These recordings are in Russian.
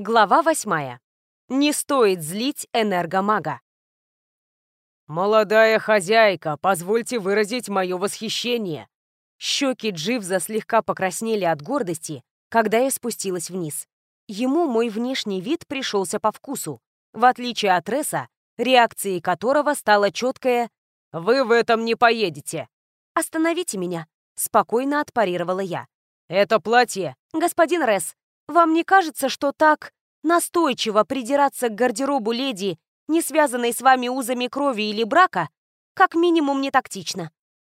Глава восьмая. Не стоит злить энергомага. «Молодая хозяйка, позвольте выразить мое восхищение!» Щеки Дживза слегка покраснели от гордости, когда я спустилась вниз. Ему мой внешний вид пришелся по вкусу, в отличие от Ресса, реакцией которого стала четкая «Вы в этом не поедете!» «Остановите меня!» — спокойно отпарировала я. «Это платье...» «Господин Ресс, вам не кажется, что так настойчиво придираться к гардеробу леди, не связанной с вами узами крови или брака, как минимум не тактично?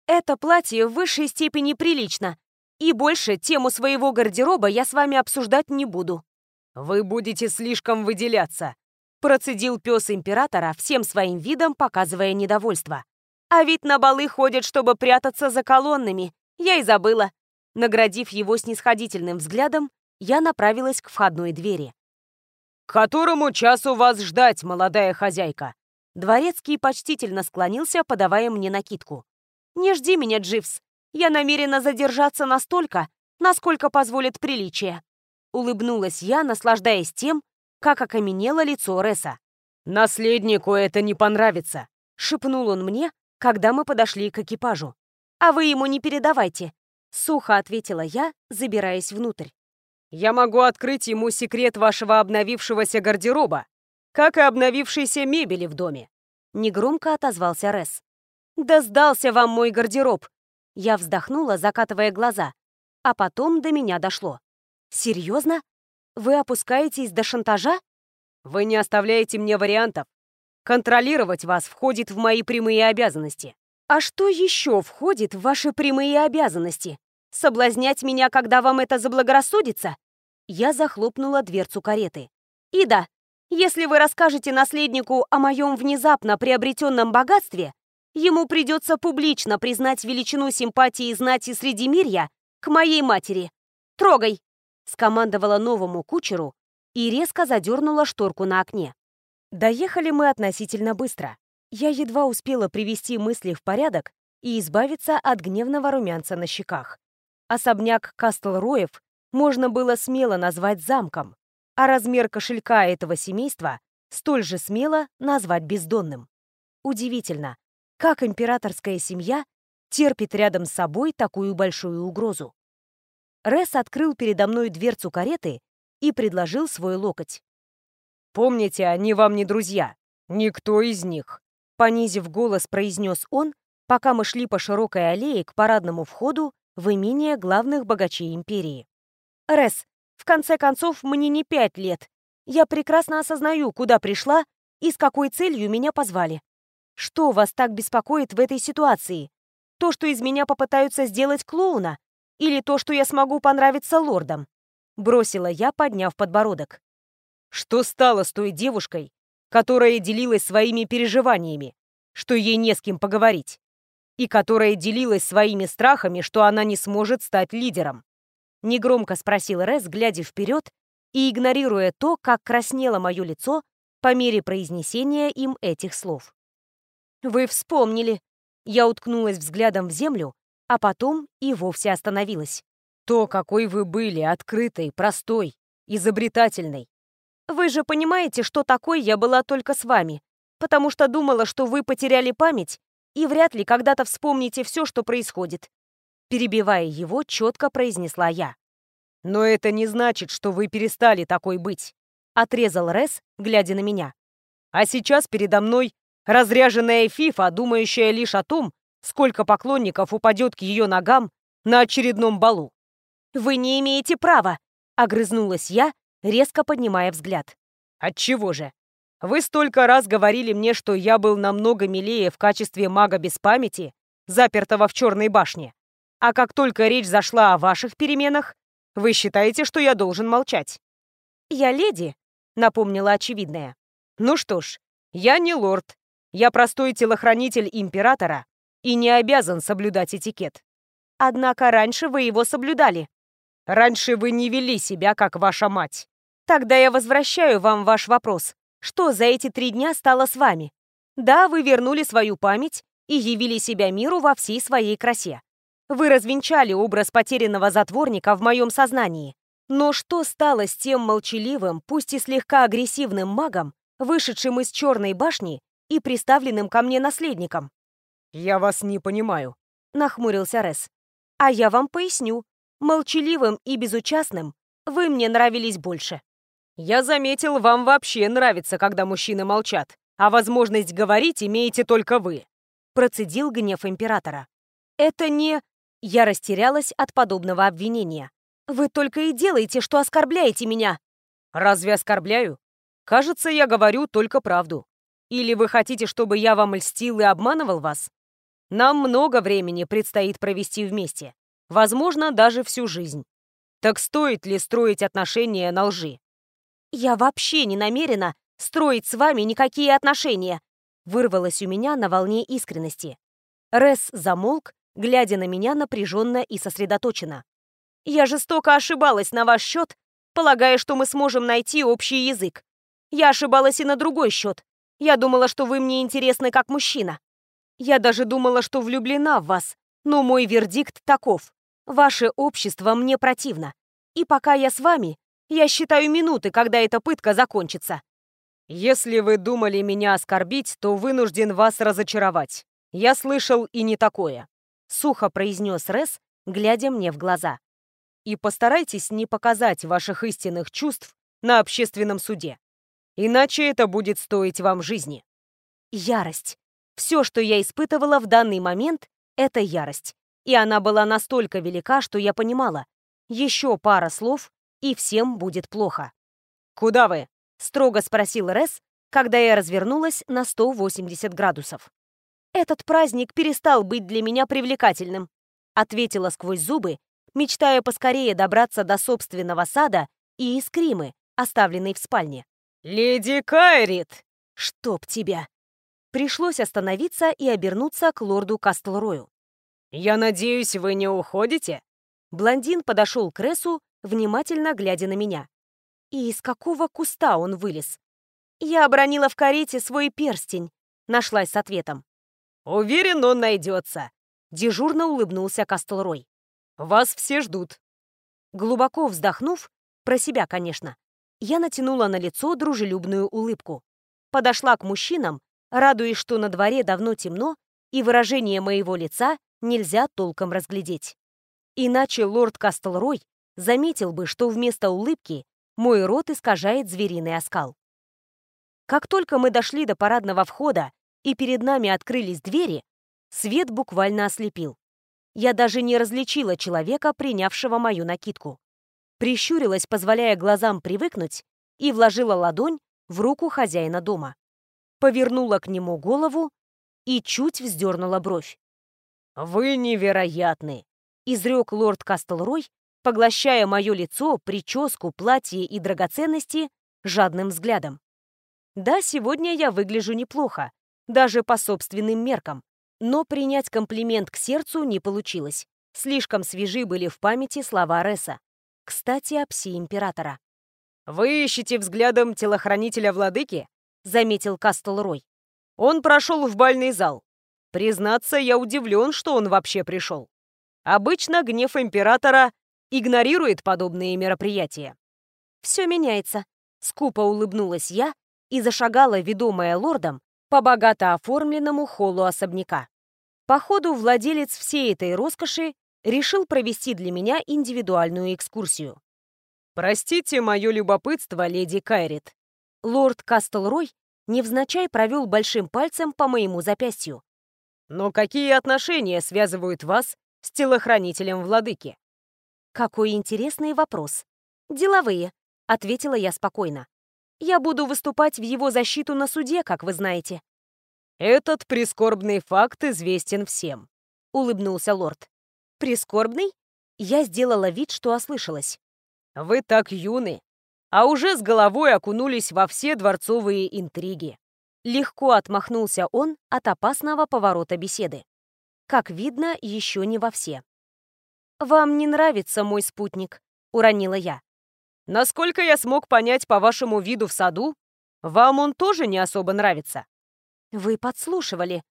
Это платье в высшей степени прилично, и больше тему своего гардероба я с вами обсуждать не буду». «Вы будете слишком выделяться», процедил пес императора, всем своим видом показывая недовольство. «А ведь на балы ходят, чтобы прятаться за колоннами. Я и забыла». Наградив его снисходительным взглядом, я направилась к входной двери. «К которому часу вас ждать, молодая хозяйка?» Дворецкий почтительно склонился, подавая мне накидку. «Не жди меня, Дживс. Я намерена задержаться настолько, насколько позволит приличие». Улыбнулась я, наслаждаясь тем, как окаменело лицо Ресса. «Наследнику это не понравится», — шепнул он мне, когда мы подошли к экипажу. «А вы ему не передавайте», — сухо ответила я, забираясь внутрь. Я могу открыть ему секрет вашего обновившегося гардероба, как и обновившейся мебели в доме. Негромко отозвался Рес. Да сдался вам мой гардероб. Я вздохнула, закатывая глаза. А потом до меня дошло. Серьезно? Вы опускаетесь до шантажа? Вы не оставляете мне вариантов. Контролировать вас входит в мои прямые обязанности. А что еще входит в ваши прямые обязанности? Соблазнять меня, когда вам это заблагорассудится? Я захлопнула дверцу кареты. И да, если вы расскажете наследнику о моем внезапно приобретенном богатстве, ему придется публично признать величину симпатии знати среди мирья к моей матери. Трогай! скомандовала новому кучеру и резко задернула шторку на окне. Доехали мы относительно быстро. Я едва успела привести мысли в порядок и избавиться от гневного румянца на щеках. Особняк Кастлроев можно было смело назвать замком, а размер кошелька этого семейства столь же смело назвать бездонным. Удивительно, как императорская семья терпит рядом с собой такую большую угрозу. Рес открыл передо мной дверцу кареты и предложил свой локоть. «Помните, они вам не друзья. Никто из них», — понизив голос, произнес он, пока мы шли по широкой аллее к парадному входу в имение главных богачей империи. «Рес, в конце концов, мне не пять лет. Я прекрасно осознаю, куда пришла и с какой целью меня позвали. Что вас так беспокоит в этой ситуации? То, что из меня попытаются сделать клоуна? Или то, что я смогу понравиться лордам?» Бросила я, подняв подбородок. «Что стало с той девушкой, которая делилась своими переживаниями, что ей не с кем поговорить?» И которая делилась своими страхами, что она не сможет стать лидером. Негромко спросил Рес, глядя вперед и игнорируя то, как краснело мое лицо по мере произнесения им этих слов. «Вы вспомнили!» Я уткнулась взглядом в землю, а потом и вовсе остановилась. «То, какой вы были, открытой, простой, изобретательной. Вы же понимаете, что такой я была только с вами, потому что думала, что вы потеряли память и вряд ли когда-то вспомните все, что происходит. Перебивая его, четко произнесла я. «Но это не значит, что вы перестали такой быть», — отрезал Рес, глядя на меня. «А сейчас передо мной разряженная фифа, думающая лишь о том, сколько поклонников упадет к ее ногам на очередном балу». «Вы не имеете права», — огрызнулась я, резко поднимая взгляд. «Отчего же? Вы столько раз говорили мне, что я был намного милее в качестве мага без памяти, запертого в черной башне. А как только речь зашла о ваших переменах, вы считаете, что я должен молчать. «Я леди», — напомнила очевидное. «Ну что ж, я не лорд. Я простой телохранитель императора и не обязан соблюдать этикет. Однако раньше вы его соблюдали. Раньше вы не вели себя, как ваша мать. Тогда я возвращаю вам ваш вопрос. Что за эти три дня стало с вами? Да, вы вернули свою память и явили себя миру во всей своей красе. Вы развенчали образ потерянного затворника в моем сознании. Но что стало с тем молчаливым, пусть и слегка агрессивным магом, вышедшим из черной башни и приставленным ко мне наследником? «Я вас не понимаю», — нахмурился Рес. «А я вам поясню. Молчаливым и безучастным вы мне нравились больше». «Я заметил, вам вообще нравится, когда мужчины молчат, а возможность говорить имеете только вы», — процедил гнев императора. «Это не...» Я растерялась от подобного обвинения. «Вы только и делаете, что оскорбляете меня!» «Разве оскорбляю? Кажется, я говорю только правду. Или вы хотите, чтобы я вам льстил и обманывал вас? Нам много времени предстоит провести вместе. Возможно, даже всю жизнь. Так стоит ли строить отношения на лжи?» «Я вообще не намерена строить с вами никакие отношения!» Вырвалось у меня на волне искренности. Рес замолк, глядя на меня напряженно и сосредоточенно. Я жестоко ошибалась на ваш счет, полагая, что мы сможем найти общий язык. Я ошибалась и на другой счет. Я думала, что вы мне интересны как мужчина. Я даже думала, что влюблена в вас. Но мой вердикт таков. Ваше общество мне противно. И пока я с вами, я считаю минуты, когда эта пытка закончится. Если вы думали меня оскорбить, то вынужден вас разочаровать. Я слышал и не такое. Сухо произнес Рес, глядя мне в глаза и постарайтесь не показать ваших истинных чувств на общественном суде. Иначе это будет стоить вам жизни. Ярость. Все, что я испытывала в данный момент, это ярость. И она была настолько велика, что я понимала. Еще пара слов, и всем будет плохо. «Куда вы?» — строго спросил Рес, когда я развернулась на 180 градусов. «Этот праздник перестал быть для меня привлекательным», — ответила сквозь зубы мечтая поскорее добраться до собственного сада и искримы, оставленной в спальне. «Леди Кайрит!» «Чтоб тебя!» Пришлось остановиться и обернуться к лорду Кастлрою. «Я надеюсь, вы не уходите?» Блондин подошел к Ресу, внимательно глядя на меня. И из какого куста он вылез? Я обронила в карете свой перстень, нашлась с ответом. «Уверен, он найдется», — дежурно улыбнулся Кастлрой. Вас все ждут». Глубоко вздохнув, про себя, конечно, я натянула на лицо дружелюбную улыбку. Подошла к мужчинам, радуясь, что на дворе давно темно, и выражение моего лица нельзя толком разглядеть. Иначе лорд Кастлрой заметил бы, что вместо улыбки мой рот искажает звериный оскал. Как только мы дошли до парадного входа и перед нами открылись двери, свет буквально ослепил. Я даже не различила человека, принявшего мою накидку. Прищурилась, позволяя глазам привыкнуть, и вложила ладонь в руку хозяина дома. Повернула к нему голову и чуть вздернула бровь. «Вы невероятны!» — изрек лорд Кастлрой, поглощая мое лицо, прическу, платье и драгоценности жадным взглядом. Да, сегодня я выгляжу неплохо, даже по собственным меркам. Но принять комплимент к сердцу не получилось. Слишком свежи были в памяти слова Реса. Кстати, о пси-императора. «Вы ищете взглядом телохранителя владыки?» — заметил Кастлрой. «Он прошел в бальный зал. Признаться, я удивлен, что он вообще пришел. Обычно гнев императора игнорирует подобные мероприятия». «Все меняется», — скупо улыбнулась я и зашагала, ведомая лордом, по богато оформленному холлу особняка. Походу, владелец всей этой роскоши решил провести для меня индивидуальную экскурсию. «Простите мое любопытство, леди Кайрит». Лорд Кастлрой невзначай провел большим пальцем по моему запястью. «Но какие отношения связывают вас с телохранителем владыки?» «Какой интересный вопрос. Деловые», — ответила я спокойно. Я буду выступать в его защиту на суде, как вы знаете». «Этот прискорбный факт известен всем», — улыбнулся лорд. «Прискорбный?» Я сделала вид, что ослышалась. «Вы так юны, а уже с головой окунулись во все дворцовые интриги». Легко отмахнулся он от опасного поворота беседы. Как видно, еще не во все. «Вам не нравится мой спутник», — уронила я. Насколько я смог понять по вашему виду в саду, вам он тоже не особо нравится. Вы подслушивали.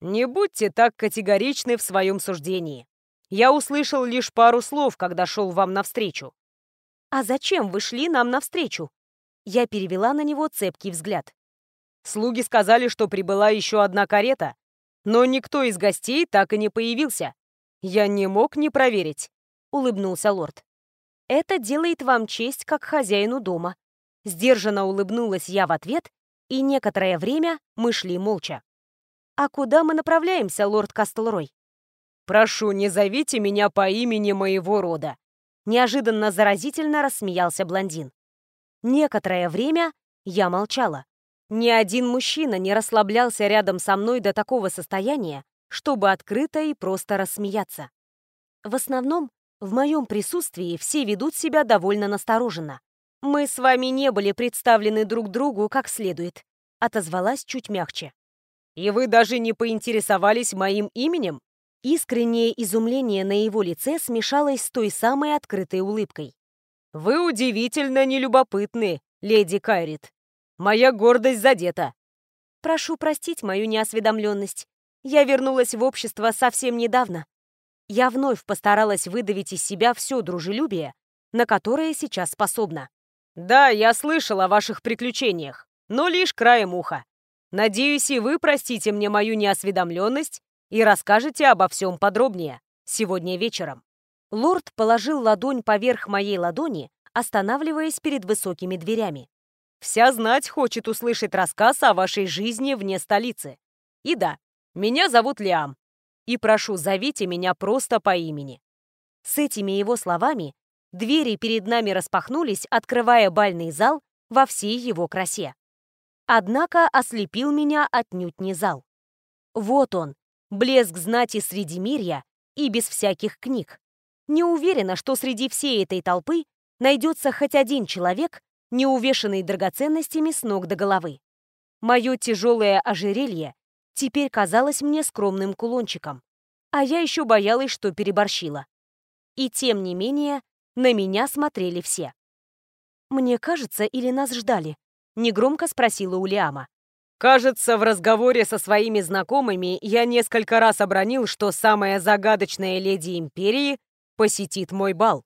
Не будьте так категоричны в своем суждении. Я услышал лишь пару слов, когда шел вам навстречу. «А зачем вы шли нам навстречу?» Я перевела на него цепкий взгляд. Слуги сказали, что прибыла еще одна карета, но никто из гостей так и не появился. Я не мог не проверить», — улыбнулся лорд. «Это делает вам честь как хозяину дома». Сдержанно улыбнулась я в ответ, и некоторое время мы шли молча. «А куда мы направляемся, лорд Кастлрой?» «Прошу, не зовите меня по имени моего рода», Неожиданно заразительно рассмеялся блондин. Некоторое время я молчала. Ни один мужчина не расслаблялся рядом со мной до такого состояния, чтобы открыто и просто рассмеяться. В основном, в моем присутствии все ведут себя довольно настороженно. «Мы с вами не были представлены друг другу как следует», — отозвалась чуть мягче. «И вы даже не поинтересовались моим именем?» Искреннее изумление на его лице смешалось с той самой открытой улыбкой. «Вы удивительно нелюбопытны, леди Кайрит. Моя гордость задета». «Прошу простить мою неосведомленность. Я вернулась в общество совсем недавно. Я вновь постаралась выдавить из себя все дружелюбие, на которое сейчас способна. «Да, я слышал о ваших приключениях, но лишь краем уха. Надеюсь, и вы простите мне мою неосведомленность и расскажете обо всем подробнее сегодня вечером». Лорд положил ладонь поверх моей ладони, останавливаясь перед высокими дверями. «Вся знать хочет услышать рассказ о вашей жизни вне столицы. И да, меня зовут Лиам, и прошу, зовите меня просто по имени». С этими его словами двери перед нами распахнулись, открывая бальный зал во всей его красе. Однако ослепил меня отнюдь не зал. Вот он, Блеск знати среди мирья и без всяких книг. Не уверена, что среди всей этой толпы найдется хоть один человек, не увешанный драгоценностями с ног до головы. Мое тяжелое ожерелье теперь казалось мне скромным кулончиком, а я еще боялась, что переборщила. И тем не менее, на меня смотрели все. «Мне кажется, или нас ждали?» — негромко спросила Улиама. Кажется, в разговоре со своими знакомыми я несколько раз обронил, что самая загадочная леди Империи посетит мой бал.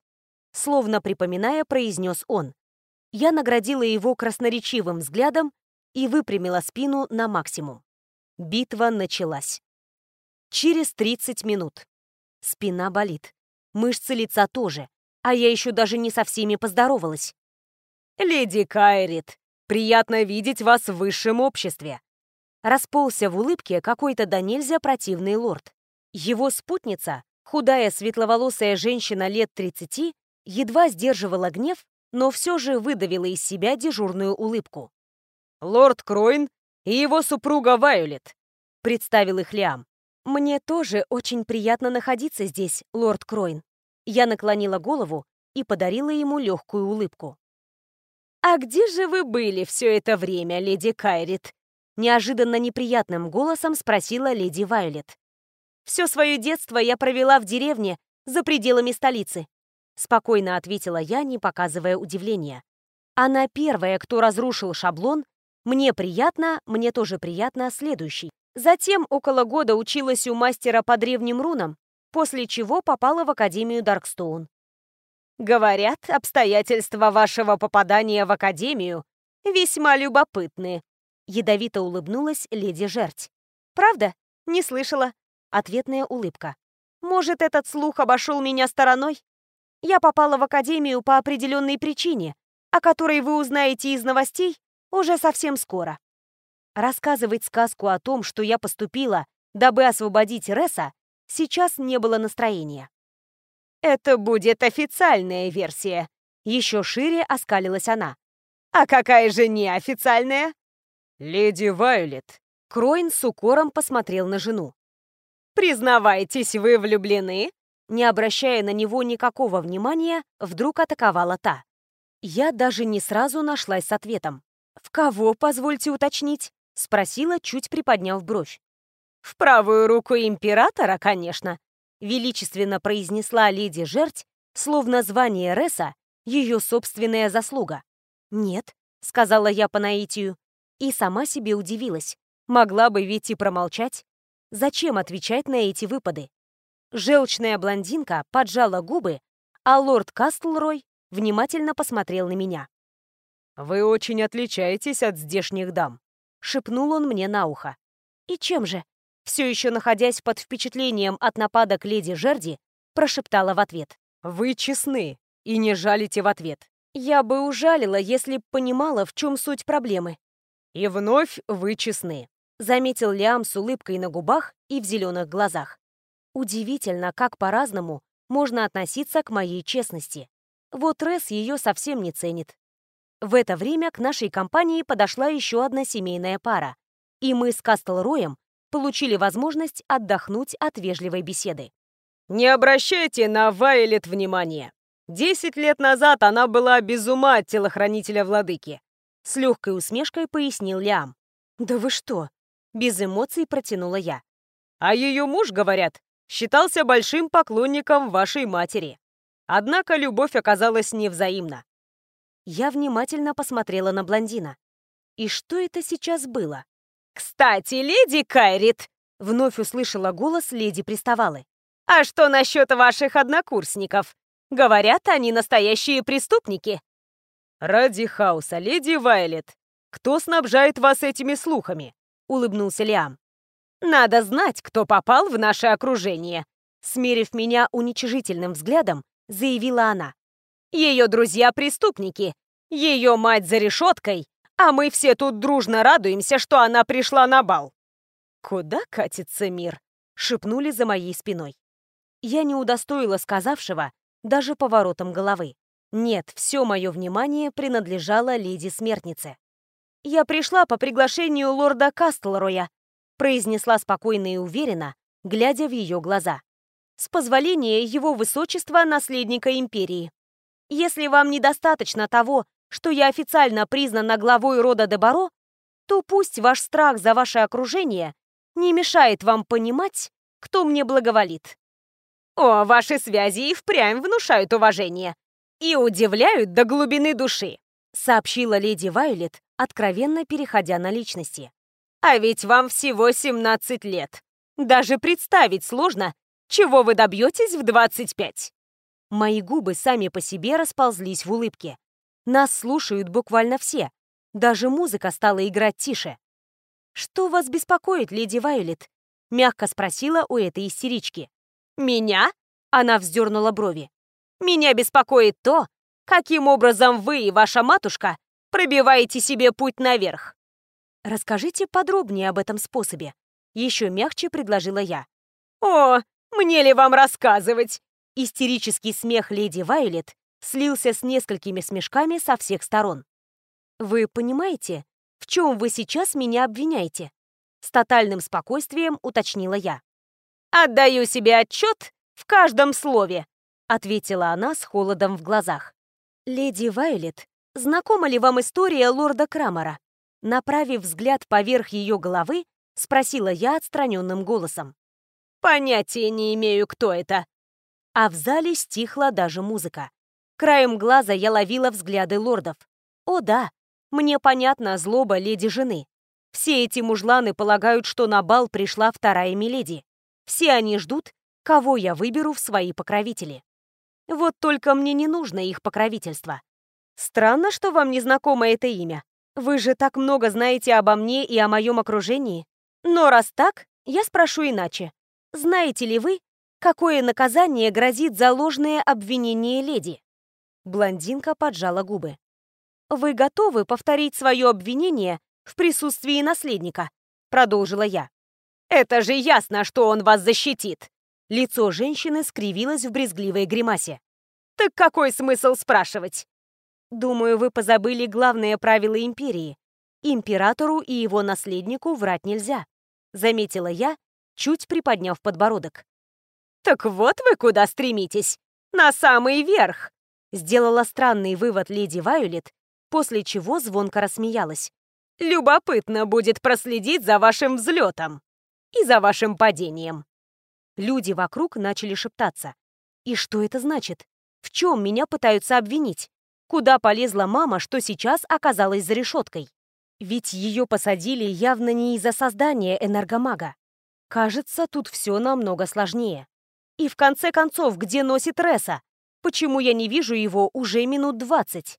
Словно припоминая, произнес он. Я наградила его красноречивым взглядом и выпрямила спину на максимум. Битва началась. Через 30 минут. Спина болит. Мышцы лица тоже. А я еще даже не со всеми поздоровалась. «Леди Кайрит», Приятно видеть вас в высшем обществе!» Расползся в улыбке какой-то до нельзя противный лорд. Его спутница, худая светловолосая женщина лет 30, едва сдерживала гнев, но все же выдавила из себя дежурную улыбку. «Лорд Кройн и его супруга Вайолет», — представил их Лиам. «Мне тоже очень приятно находиться здесь, лорд Кройн». Я наклонила голову и подарила ему легкую улыбку. «А где же вы были все это время, леди Кайрит?» Неожиданно неприятным голосом спросила леди Вайолет. «Все свое детство я провела в деревне за пределами столицы», спокойно ответила я, не показывая удивления. Она первая, кто разрушил шаблон. Мне приятно, мне тоже приятно следующий. Затем около года училась у мастера по древним рунам, после чего попала в Академию Даркстоун. Говорят, обстоятельства вашего попадания в академию весьма любопытны. Ядовито улыбнулась леди Жерть. Правда? Не слышала. Ответная улыбка. Может, этот слух обошел меня стороной? Я попала в академию по определенной причине, о которой вы узнаете из новостей уже совсем скоро. Рассказывать сказку о том, что я поступила, дабы освободить Ресса, сейчас не было настроения. Это будет официальная версия. Еще шире оскалилась она. А какая же неофициальная? Леди Вайолет. Кройн с укором посмотрел на жену. «Признавайтесь, вы влюблены?» Не обращая на него никакого внимания, вдруг атаковала та. Я даже не сразу нашлась с ответом. «В кого, позвольте уточнить?» — спросила, чуть приподняв бровь. «В правую руку императора, конечно», величественно произнесла леди Жерть, словно звание Ресса — ее собственная заслуга. «Нет», — сказала я по наитию, и сама себе удивилась. Могла бы ведь и промолчать. Зачем отвечать на эти выпады? Желчная блондинка поджала губы, а лорд Кастлрой внимательно посмотрел на меня. «Вы очень отличаетесь от здешних дам», — шепнул он мне на ухо. «И чем же?» Все еще находясь под впечатлением от нападок леди Жерди, прошептала в ответ. «Вы честны и не жалите в ответ». «Я бы ужалила, если б понимала, в чем суть проблемы». «И вновь вы честны», — заметил Лиам с улыбкой на губах и в зеленых глазах. Удивительно, как по-разному можно относиться к моей честности. Вот Рес ее совсем не ценит. В это время к нашей компании подошла еще одна семейная пара, и мы с Кастлроем получили возможность отдохнуть от вежливой беседы. «Не обращайте на Вайлет внимания. Десять лет назад она была без ума от телохранителя владыки», с легкой усмешкой пояснил Лиам. «Да вы что?» Без эмоций протянула я. «А ее муж, говорят, считался большим поклонником вашей матери. Однако любовь оказалась невзаимна. Я внимательно посмотрела на блондина. И что это сейчас было? «Кстати, леди Кайрит!» — вновь услышала голос леди Приставалы. «А что насчет ваших однокурсников? Говорят, они настоящие преступники». «Ради хаоса, леди Вайлет, кто снабжает вас этими слухами?» — улыбнулся Лиам. «Надо знать, кто попал в наше окружение», — смерив меня уничижительным взглядом, заявила она. «Ее друзья-преступники, ее мать за решеткой, а мы все тут дружно радуемся, что она пришла на бал». «Куда катится мир?» — шепнули за моей спиной. Я не удостоила сказавшего даже поворотом головы. Нет, все мое внимание принадлежало леди-смертнице. «Я пришла по приглашению лорда Кастлроя», произнесла спокойно и уверенно, глядя в ее глаза. «С позволения его высочества, наследника империи. Если вам недостаточно того, что я официально признана главой рода Дебаро, то пусть ваш страх за ваше окружение не мешает вам понимать, кто мне благоволит. О, ваши связи и впрямь внушают уважение и удивляют до глубины души, сообщила леди Вайлет, откровенно переходя на личности. А ведь вам всего 17 лет. Даже представить сложно, чего вы добьетесь в 25. Мои губы сами по себе расползлись в улыбке. Нас слушают буквально все. Даже музыка стала играть тише. «Что вас беспокоит, леди Вайолет?» — мягко спросила у этой истерички. «Меня?» — она вздернула брови. «Меня беспокоит то, каким образом вы и ваша матушка пробиваете себе путь наверх». «Расскажите подробнее об этом способе», — еще мягче предложила я. «О, мне ли вам рассказывать?» Истерический смех леди Вайлет слился с несколькими смешками со всех сторон. «Вы понимаете, в чем вы сейчас меня обвиняете?» С тотальным спокойствием уточнила я. «Отдаю себе отчет в каждом слове», ответила она с холодом в глазах. «Леди Вайлет, знакома ли вам история лорда Крамера?» Направив взгляд поверх ее головы, спросила я отстраненным голосом. «Понятия не имею, кто это». А в зале стихла даже музыка. Краем глаза я ловила взгляды лордов. О да, мне понятна злоба леди жены. Все эти мужланы полагают, что на бал пришла вторая миледи. Все они ждут, кого я выберу в свои покровители. Вот только мне не нужно их покровительство. Странно, что вам не знакомо это имя. Вы же так много знаете обо мне и о моем окружении. Но раз так, я спрошу иначе. Знаете ли вы, какое наказание грозит за ложное обвинение леди? Блондинка поджала губы. «Вы готовы повторить свое обвинение в присутствии наследника?» Продолжила я. «Это же ясно, что он вас защитит!» Лицо женщины скривилось в брезгливой гримасе. «Так какой смысл спрашивать?» «Думаю, вы позабыли главное правило империи. Императору и его наследнику врать нельзя», заметила я, чуть приподняв подбородок. «Так вот вы куда стремитесь! На самый верх!» Сделала странный вывод леди Вайолет, после чего звонко рассмеялась. «Любопытно будет проследить за вашим взлетом и за вашим падением». Люди вокруг начали шептаться. «И что это значит? В чем меня пытаются обвинить? Куда полезла мама, что сейчас оказалась за решеткой? Ведь ее посадили явно не из-за создания энергомага. Кажется, тут все намного сложнее. И в конце концов, где носит Ресса? Почему я не вижу его уже минут двадцать?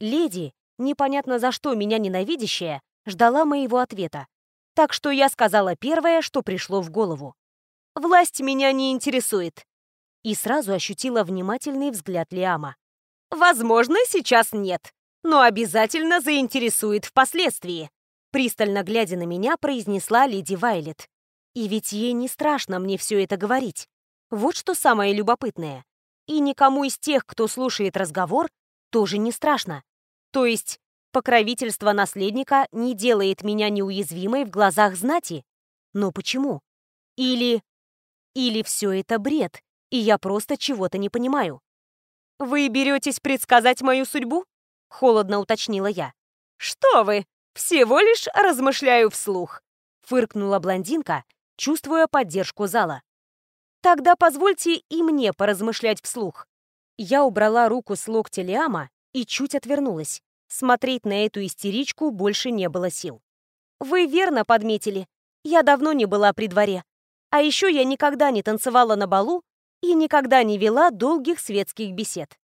Леди, непонятно за что меня ненавидящая, ждала моего ответа. Так что я сказала первое, что пришло в голову. «Власть меня не интересует». И сразу ощутила внимательный взгляд Лиама. «Возможно, сейчас нет, но обязательно заинтересует впоследствии», пристально глядя на меня, произнесла леди Вайлет. И ведь ей не страшно мне все это говорить. Вот что самое любопытное. И никому из тех, кто слушает разговор, тоже не страшно. То есть покровительство наследника не делает меня неуязвимой в глазах знати. Но почему? Или... Или все это бред, и я просто чего-то не понимаю. «Вы беретесь предсказать мою судьбу?» — холодно уточнила я. «Что вы? Всего лишь размышляю вслух», — фыркнула блондинка, чувствуя поддержку зала. «Тогда позвольте и мне поразмышлять вслух». Я убрала руку с локтя Лиама и чуть отвернулась. Смотреть на эту истеричку больше не было сил. «Вы верно подметили. Я давно не была при дворе. А еще я никогда не танцевала на балу и никогда не вела долгих светских бесед.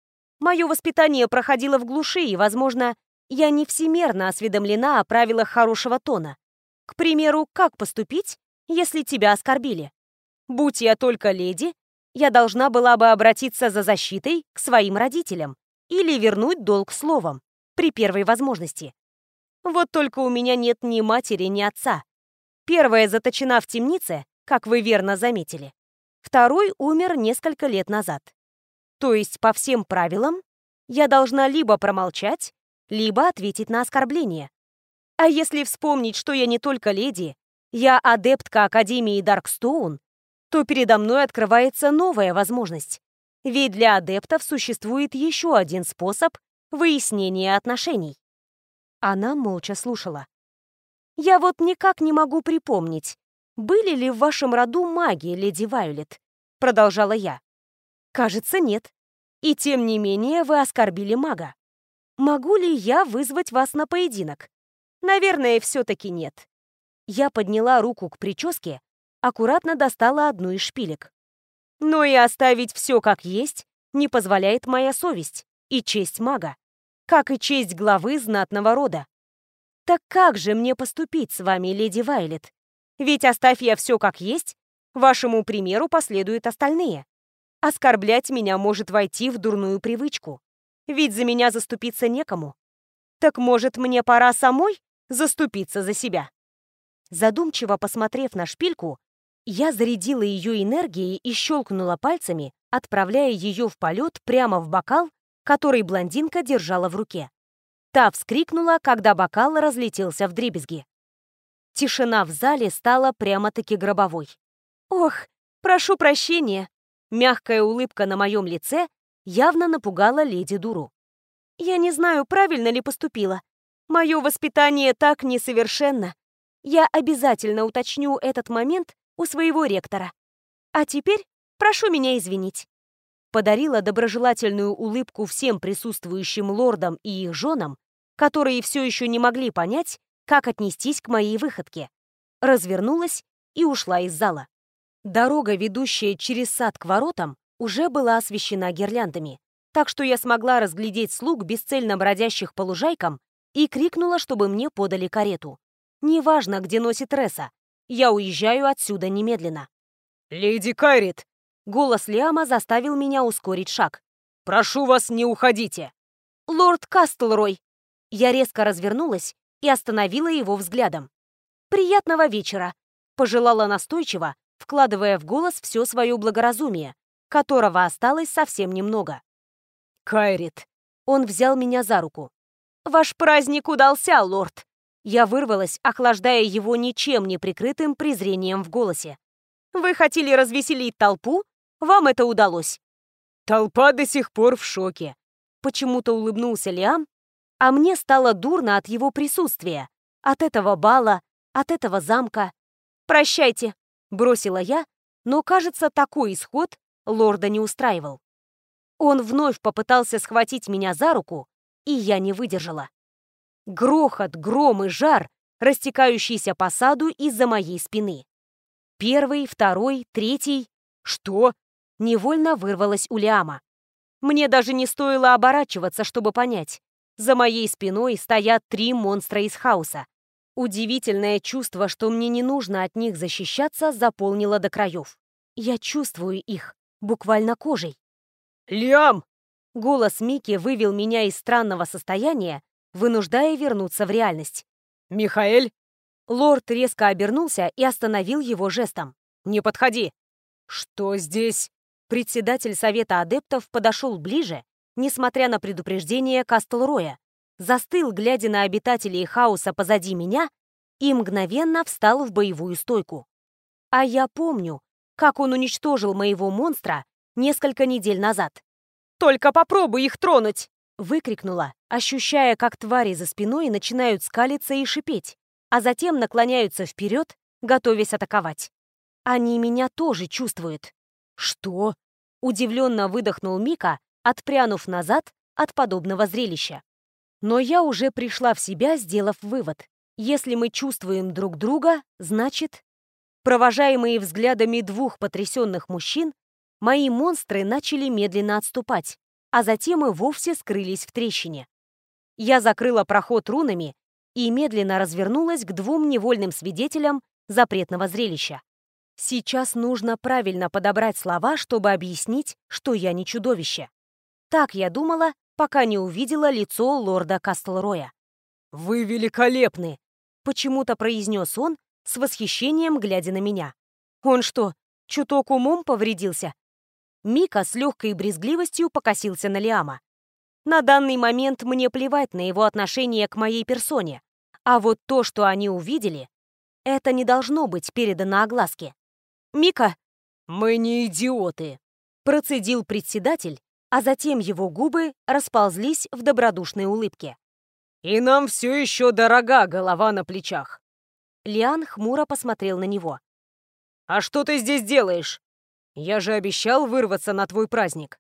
Мое воспитание проходило в глуши, и, возможно, я не всемерно осведомлена о правилах хорошего тона. К примеру, как поступить, если тебя оскорбили? Будь я только леди, я должна была бы обратиться за защитой к своим родителям или вернуть долг словом при первой возможности. Вот только у меня нет ни матери, ни отца. Первая заточена в темнице, как вы верно заметили. Второй умер несколько лет назад. То есть, по всем правилам, я должна либо промолчать, либо ответить на оскорбление. А если вспомнить, что я не только леди, я адептка Академии Даркстоун, то передо мной открывается новая возможность. Ведь для адептов существует еще один способ выяснения отношений. Она молча слушала. «Я вот никак не могу припомнить, были ли в вашем роду маги, леди Вайолет?» Продолжала я. «Кажется, нет. И тем не менее вы оскорбили мага. Могу ли я вызвать вас на поединок? Наверное, все-таки нет». Я подняла руку к прическе, аккуратно достала одну из шпилек. Но и оставить все как есть не позволяет моя совесть и честь мага, как и честь главы знатного рода. Так как же мне поступить с вами, леди Вайлет? Ведь оставь я все как есть, вашему примеру последуют остальные. Оскорблять меня может войти в дурную привычку. Ведь за меня заступиться некому. Так может, мне пора самой заступиться за себя? Задумчиво посмотрев на шпильку, я зарядила ее энергией и щелкнула пальцами, отправляя ее в полет прямо в бокал, который блондинка держала в руке. Та вскрикнула, когда бокал разлетелся в дребезги. Тишина в зале стала прямо-таки гробовой. «Ох, прошу прощения!» Мягкая улыбка на моем лице явно напугала леди Дуру. «Я не знаю, правильно ли поступила. Мое воспитание так несовершенно. Я обязательно уточню этот момент у своего ректора. А теперь прошу меня извинить». Подарила доброжелательную улыбку всем присутствующим лордам и их женам, которые все еще не могли понять, как отнестись к моей выходке. Развернулась и ушла из зала. Дорога, ведущая через сад к воротам, уже была освещена гирляндами, так что я смогла разглядеть слуг, бесцельно бродящих по лужайкам, и крикнула, чтобы мне подали карету. Неважно, где носит Ресса, я уезжаю отсюда немедленно. «Леди Кайрит!» Голос Лиама заставил меня ускорить шаг. «Прошу вас, не уходите!» «Лорд Кастлрой!» Я резко развернулась и остановила его взглядом. «Приятного вечера!» — пожелала настойчиво, вкладывая в голос все свое благоразумие, которого осталось совсем немного. «Кайрит!» Он взял меня за руку. «Ваш праздник удался, лорд!» Я вырвалась, охлаждая его ничем не прикрытым презрением в голосе. «Вы хотели развеселить толпу? Вам это удалось!» «Толпа до сих пор в шоке!» Почему-то улыбнулся Лиам, а мне стало дурно от его присутствия, от этого бала, от этого замка. «Прощайте», — бросила я, но, кажется, такой исход лорда не устраивал. Он вновь попытался схватить меня за руку, и я не выдержала. Грохот, гром и жар, растекающийся по саду из-за моей спины. Первый, второй, третий. Что? Невольно вырвалось у Лиама. Мне даже не стоило оборачиваться, чтобы понять. За моей спиной стоят три монстра из хаоса. Удивительное чувство, что мне не нужно от них защищаться, заполнило до краев. Я чувствую их, буквально кожей. «Лиам!» Голос Мики вывел меня из странного состояния, вынуждая вернуться в реальность. «Михаэль?» Лорд резко обернулся и остановил его жестом. «Не подходи!» «Что здесь?» Председатель Совета Адептов подошел ближе, несмотря на предупреждение Кастлроя, застыл, глядя на обитателей хаоса позади меня, и мгновенно встал в боевую стойку. А я помню, как он уничтожил моего монстра несколько недель назад. «Только попробуй их тронуть!» Выкрикнула, ощущая, как твари за спиной начинают скалиться и шипеть, а затем наклоняются вперед, готовясь атаковать. Они меня тоже чувствуют. «Что?» — удивленно выдохнул Мика, отпрянув назад от подобного зрелища. Но я уже пришла в себя, сделав вывод. Если мы чувствуем друг друга, значит... Провожаемые взглядами двух потрясенных мужчин, мои монстры начали медленно отступать, а затем и вовсе скрылись в трещине. Я закрыла проход рунами и медленно развернулась к двум невольным свидетелям запретного зрелища. Сейчас нужно правильно подобрать слова, чтобы объяснить, что я не чудовище. Так я думала, пока не увидела лицо лорда Кастлроя. «Вы великолепны!» — почему-то произнес он, с восхищением глядя на меня. «Он что, чуток умом повредился?» Мика с легкой брезгливостью покосился на Лиама. На данный момент мне плевать на его отношение к моей персоне, а вот то, что они увидели, это не должно быть передано огласке. «Мика!» «Мы не идиоты!» Процедил председатель, а затем его губы расползлись в добродушной улыбке. «И нам все еще дорога голова на плечах!» Лиан хмуро посмотрел на него. «А что ты здесь делаешь? Я же обещал вырваться на твой праздник!»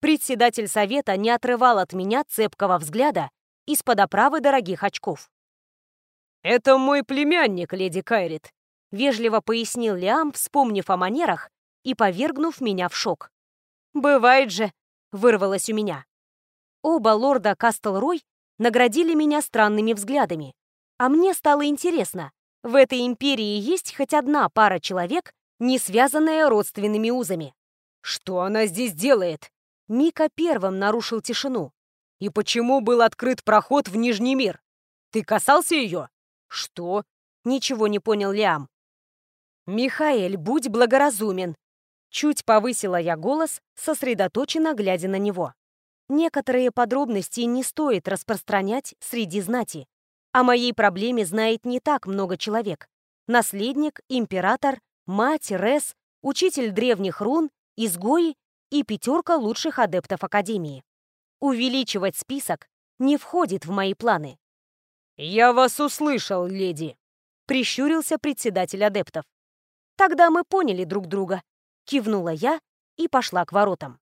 Председатель совета не отрывал от меня цепкого взгляда из-под оправы дорогих очков. «Это мой племянник, леди Кайрит», вежливо пояснил Лиам, вспомнив о манерах и повергнув меня в шок. «Бывает же», — вырвалось у меня. Оба лорда Кастлрой наградили меня странными взглядами. А мне стало интересно, в этой империи есть хоть одна пара человек, не связанная родственными узами. «Что она здесь делает?» Мика первым нарушил тишину. «И почему был открыт проход в Нижний мир? Ты касался ее?» «Что?» Ничего не понял Лиам. «Михаэль, будь благоразумен!» Чуть повысила я голос, сосредоточенно глядя на него. Некоторые подробности не стоит распространять среди знати. О моей проблеме знает не так много человек. Наследник, император, мать, Рес, учитель древних рун, изгои и пятерка лучших адептов Академии. Увеличивать список не входит в мои планы. «Я вас услышал, леди», — прищурился председатель адептов. Тогда мы поняли друг друга. Кивнула я и пошла к воротам.